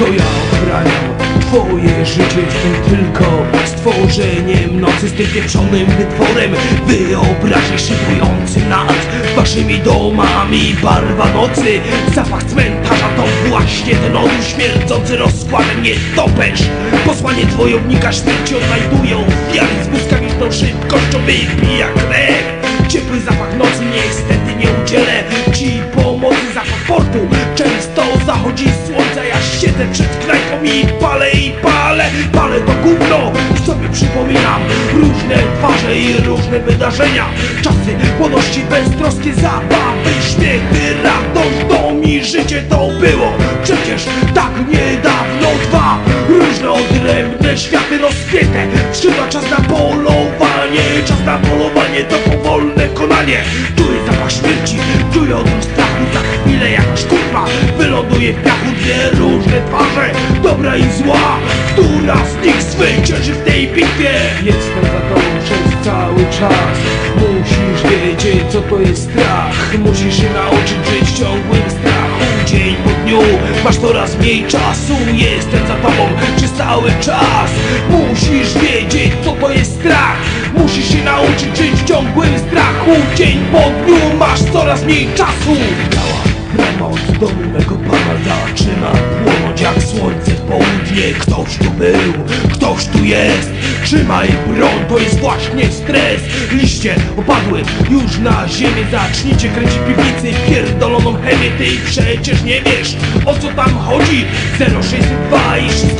To ja ochraniam Twoje życie Jestem tylko stworzeniem. Nocy Z tym pieprzonym wytworem. Wyobraźni szybujący nad Waszymi domami. Barwa nocy Zapach cmentarza to właśnie ten odór śmierdzący rozkładem. Nie topesz. Posłanie dwojownika śmierci odnajdują Wiary z błyskawiczną szybkością. Wypija krew Ciepły zapach nocy niestety nie udzielę. Ci portu Często zachodzi słońce Ja siedzę przed knajpą i palę i palę. Palę to gówno i sobie przypominam Różne twarze i różne wydarzenia. Czasy młodości, beztroskie zabawy Śmiechy, radość, dom i życie to było. Przecież tak niedawno dwa Różne odrębne światy rozpięte Skrzydła czas na polowanie Czas na polowanie to powolne konanie. Tu jest zapach śmierci Czuję odruch strachu Chwilę jakaś kurwa Wyląduje w piachu dwie różne twarze Dobra i zła Która z nich zwycięży w tej bitwie. Jestem za tobą przez cały czas Musisz wiedzieć co to jest strach. Musisz się nauczyć żyć w ciągłym strachu Dzień po dniu masz coraz mniej czasu. Jestem za tobą przez cały czas Musisz wiedzieć co to jest strach. Musisz się nauczyć żyć w ciągłym strachu Dzień po dniu masz coraz mniej czasu domu mego pana zaczyna płonąć jak słońce w południe. Ktoś tu był, ktoś tu jest. Trzymaj broń, to jest właśnie stres. Liście opadły już na ziemię. Zacznijcie kręcić piwnicy Pierdoloną chemię, ty przecież nie wiesz O co tam chodzi. 0602 i wszystkiego się dowiesz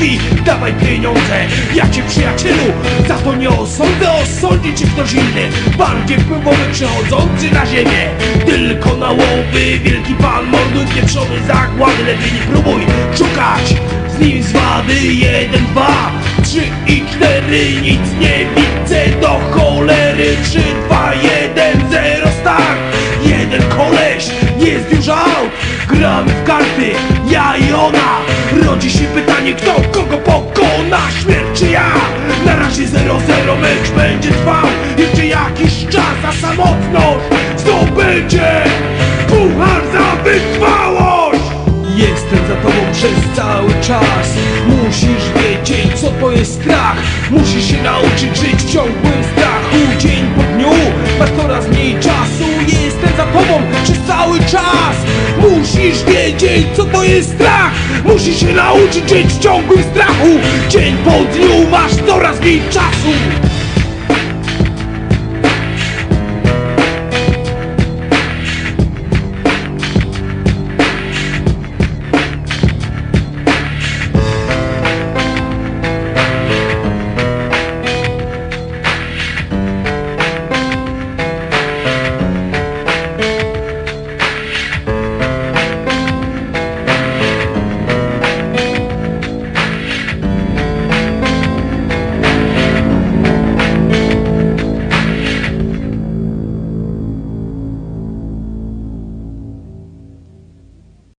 Worki, dawaj pieniądze. Ja cię przyjacielu, za to nie osądzę. Osądzi cię ktoś inny. Bardziej wpływowy przechodzący na ziemię. Tylko na łowy Wielki pan morduj pieprzony zakład Lepiej nie próbuj szukać. Z nim zwady jeden, dwa, trzy i cztery. Nic nie widzę do cholery. Trzy, dwa, jeden, zero, start. Jeden koleś, jest już out Gramy w karty, ja i ona. Rodzi się pytanie, Zdobędzie puchar za wytrwałość. Jestem za tobą przez cały czas. Musisz wiedzieć co to jest strach. Musisz się nauczyć żyć w ciągłym strachu. Dzień po dniu masz coraz mniej czasu. Jestem za tobą przez cały czas. Musisz wiedzieć co to jest strach. Musisz się nauczyć żyć w ciągłym strachu. Dzień po dniu masz coraz mniej czasu